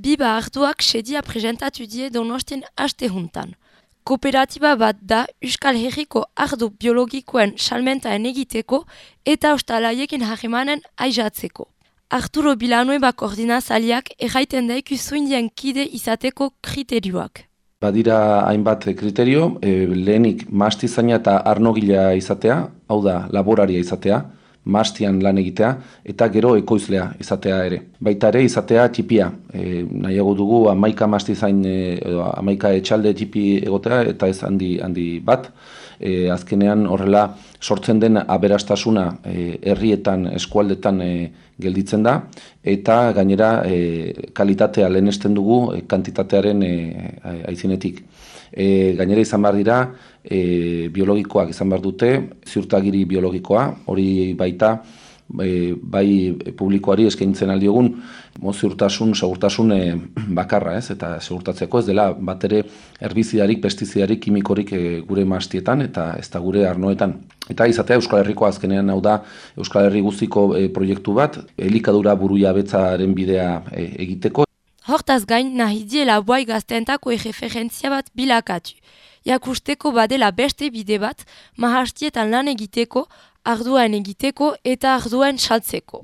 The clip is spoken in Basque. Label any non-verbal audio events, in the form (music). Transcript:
Biba arduak sedia presentatu die donostien aste juntan. Kooperatiba bat da Euskal Herriko ardu biologikoen salmentaen egiteko eta ostalaiekin hagemanen aizatzeko. Arturo Bilanueba koordinazaliak erraiten daiku zuindien kide izateko kriterioak. Badira hainbat kriterio, e, lehenik mastizaina eta arnogilea izatea, hau da laboraria izatea, mastian lan egitea eta gero ekoizlea izatea ere. Baita ere izatea txipia. E, nahiago dugu amaika mastizain e, amaika etxalde txipi egotea eta ez handi, handi bat. E, azkenean horrela sortzen den aberastasuna e, herrietan eskualdetan e, gelditzen da eta gainera e, kalitatea lehenesten dugu e, kantitatearen e, aizinetik. E, gainera izan behar dira e, biologikoak izan behar dute, ziurtagiri biologikoa, hori baita e, bai publikoari eskaintzen aldiogun mo ziurtasun, segurtasun e, (clears throat) bakarra, ez? Eta segurtatzeko ez dela bat ere herbizidarik, pestizidarik, kimikorik e, gure mastietan eta ez da gure arnoetan. Eta izatea Euskal Herriko azkenean hau da Euskal Herri guztiko e, proiektu bat, elikadura buruia betzaren bidea e, egiteko. Hortaz gain, nahi diela boai gaztentako erreferentzia bat bilakatu. Jakusteko badela beste bide bat, mahastietan lan egiteko, arduan egiteko eta arduan saltzeko.